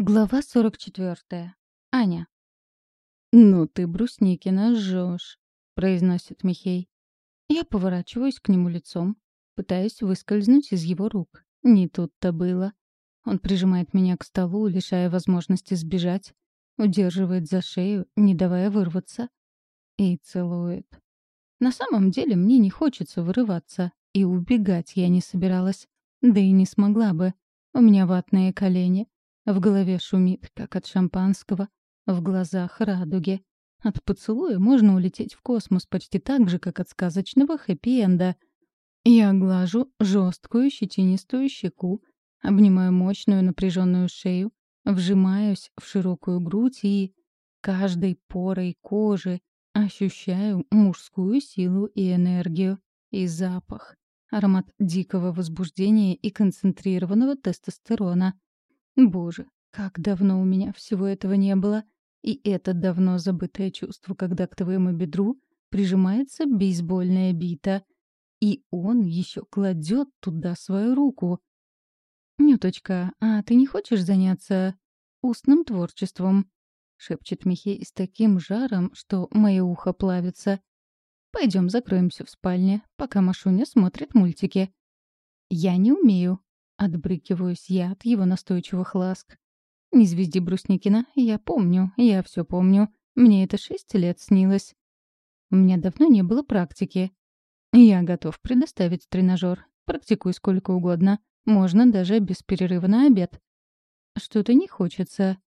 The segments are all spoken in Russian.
Глава 44. Аня. «Ну ты, Брусникина, жжёшь», — произносит Михей. Я поворачиваюсь к нему лицом, пытаюсь выскользнуть из его рук. Не тут-то было. Он прижимает меня к столу, лишая возможности сбежать, удерживает за шею, не давая вырваться, и целует. На самом деле мне не хочется вырываться, и убегать я не собиралась. Да и не смогла бы. У меня ватные колени, в голове шумит, как от шампанского, в глазах радуги. От поцелуя можно улететь в космос почти так же, как от сказочного хэппи-энда. Я глажу жесткую щетинистую щеку, обнимаю мощную напряженную шею, вжимаюсь в широкую грудь и каждой порой кожи ощущаю мужскую силу и энергию, и запах, аромат дикого возбуждения и концентрированного тестостерона. Боже, как давно у меня всего этого не было. И это давно забытое чувство, когда к твоему бедру прижимается бейсбольная бита, и он еще кладет туда свою руку. «Нюточка, а ты не хочешь заняться устным творчеством?» — шепчет Михей с таким жаром, что мое ухо плавится. «Пойдем закроемся в спальне, пока Машуня смотрит мультики». «Я не умею», Отбрыкиваюсь я от его настойчивых ласк. Не звезди Брусникина, я помню, я все помню. Мне это шесть лет снилось. У меня давно не было практики. Я готов предоставить тренажер. Практикуй сколько угодно. Можно даже без перерыва на обед. Что-то не хочется.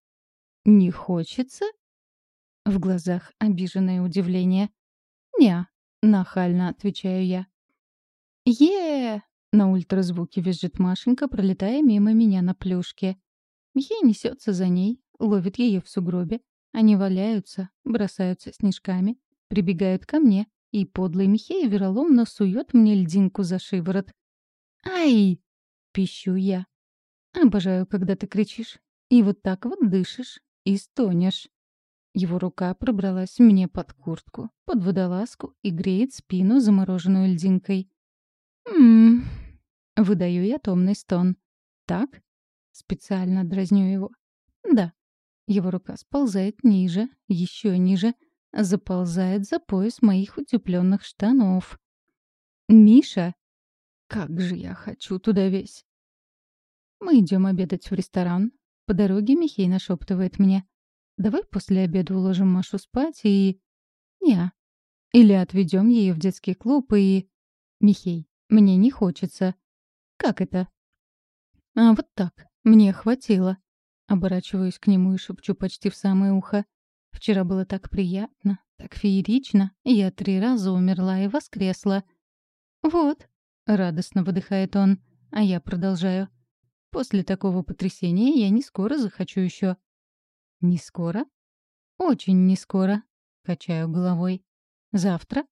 Не хочется? В глазах обиженное удивление. «Не», — нахально отвечаю я. е на ультразвуке визжит Машенька, пролетая мимо меня на плюшке. Михей несется за ней, ловит ее в сугробе. Они валяются, бросаются снежками, прибегают ко мне, и подлый Михей вероломно сует мне льдинку за шиворот. «Ай!» — пищу я. «Обожаю, когда ты кричишь. И вот так вот дышишь и стонешь». Его рука пробралась мне под куртку, под водолазку и греет спину замороженную льдинкой. «Ммм, Выдаю я томный стон. «Так?» Специально дразню его. «Да». Его рука сползает ниже, еще ниже, заползает за пояс моих утепленных штанов. «Миша!» «Как же я хочу туда весь!» Мы идем обедать в ресторан. По дороге Михей нашептывает мне. «Давай после обеда уложим Машу спать и...» «Не. Или отведем ее в детский клуб и...» «Михей, мне не хочется. «Как это?» «А вот так. Мне хватило». Оборачиваюсь к нему и шепчу почти в самое ухо. «Вчера было так приятно, так феерично. Я три раза умерла и воскресла». «Вот», — радостно выдыхает он, а я продолжаю. «После такого потрясения я не скоро захочу еще». «Не скоро?» «Очень не скоро», — качаю головой. «Завтра?»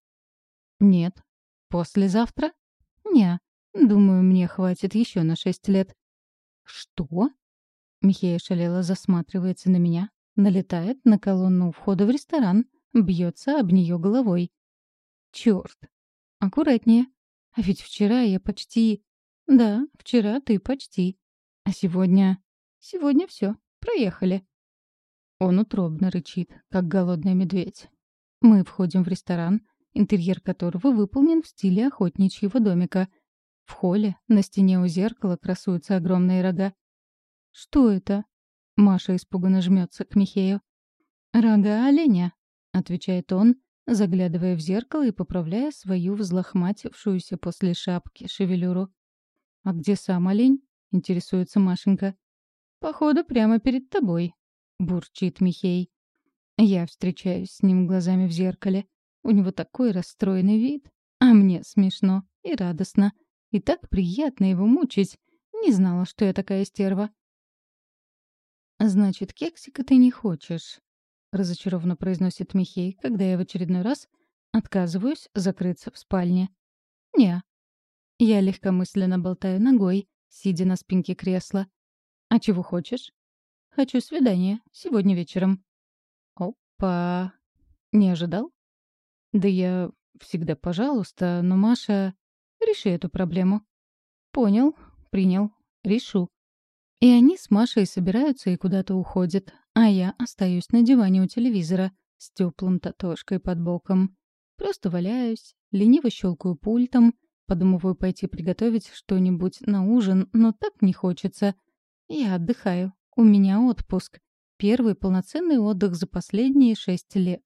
«Нет». «Послезавтра?» «Не». Думаю, мне хватит еще на шесть лет. Что? Михея шалела засматривается на меня, налетает на колонну у входа в ресторан, бьется об нее головой. Черт! Аккуратнее. А ведь вчера я почти... Да, вчера ты почти. А сегодня... Сегодня все, проехали. Он утробно рычит, как голодный медведь. Мы входим в ресторан, интерьер которого выполнен в стиле охотничьего домика — в холле на стене у зеркала красуются огромные рога. «Что это?» Маша испуганно жмется к Михею. «Рога оленя», — отвечает он, заглядывая в зеркало и поправляя свою взлохматившуюся после шапки шевелюру. «А где сам олень?» — интересуется Машенька. «Походу, прямо перед тобой», — бурчит Михей. Я встречаюсь с ним глазами в зеркале. У него такой расстроенный вид, а мне смешно и радостно. И так приятно его мучить. Не знала, что я такая стерва. «Значит, кексика ты не хочешь», — разочарованно произносит Михей, когда я в очередной раз отказываюсь закрыться в спальне. «Не». Я легкомысленно болтаю ногой, сидя на спинке кресла. «А чего хочешь?» «Хочу свидание. Сегодня вечером». «Опа!» «Не ожидал?» «Да я всегда пожалуйста, но Маша...» Реши эту проблему. Понял, принял, решу. И они с Машей собираются и куда-то уходят, а я остаюсь на диване у телевизора с теплым татошкой под боком. Просто валяюсь, лениво щелкаю пультом, подумываю пойти приготовить что-нибудь на ужин, но так не хочется. Я отдыхаю. У меня отпуск. Первый полноценный отдых за последние шесть лет.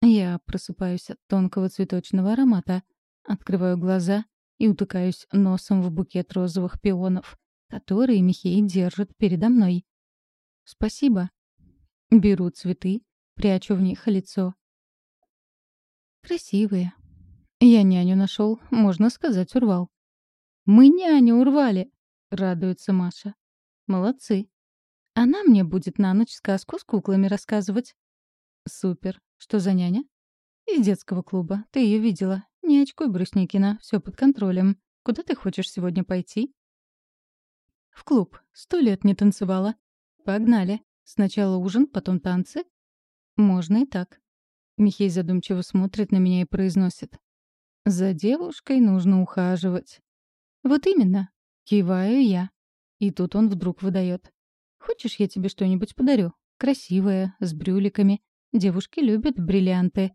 Я просыпаюсь от тонкого цветочного аромата, открываю глаза и утыкаюсь носом в букет розовых пионов, которые Михей держит передо мной. «Спасибо». Беру цветы, прячу в них лицо. Красивые. Я няню нашел, можно сказать, урвал. «Мы няню урвали!» — радуется Маша. «Молодцы. Она мне будет на ночь сказку с куклами рассказывать». «Супер. Что за няня?» «Из детского клуба. Ты ее видела. Не очкуй, Брусникина. Все под контролем. Куда ты хочешь сегодня пойти?» «В клуб. Сто лет не танцевала. Погнали. Сначала ужин, потом танцы?» «Можно и так». Михей задумчиво смотрит на меня и произносит. «За девушкой нужно ухаживать». «Вот именно». Киваю я. И тут он вдруг выдает. «Хочешь, я тебе что-нибудь подарю? Красивое, с брюликами. Девушки любят бриллианты».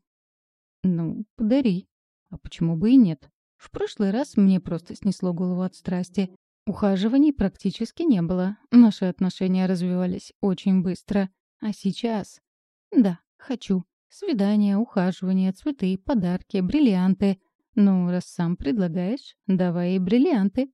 «Ну, подари. А почему бы и нет? В прошлый раз мне просто снесло голову от страсти. Ухаживаний практически не было. Наши отношения развивались очень быстро. А сейчас? Да, хочу. Свидания, ухаживания, цветы, подарки, бриллианты. Ну, раз сам предлагаешь, давай и бриллианты.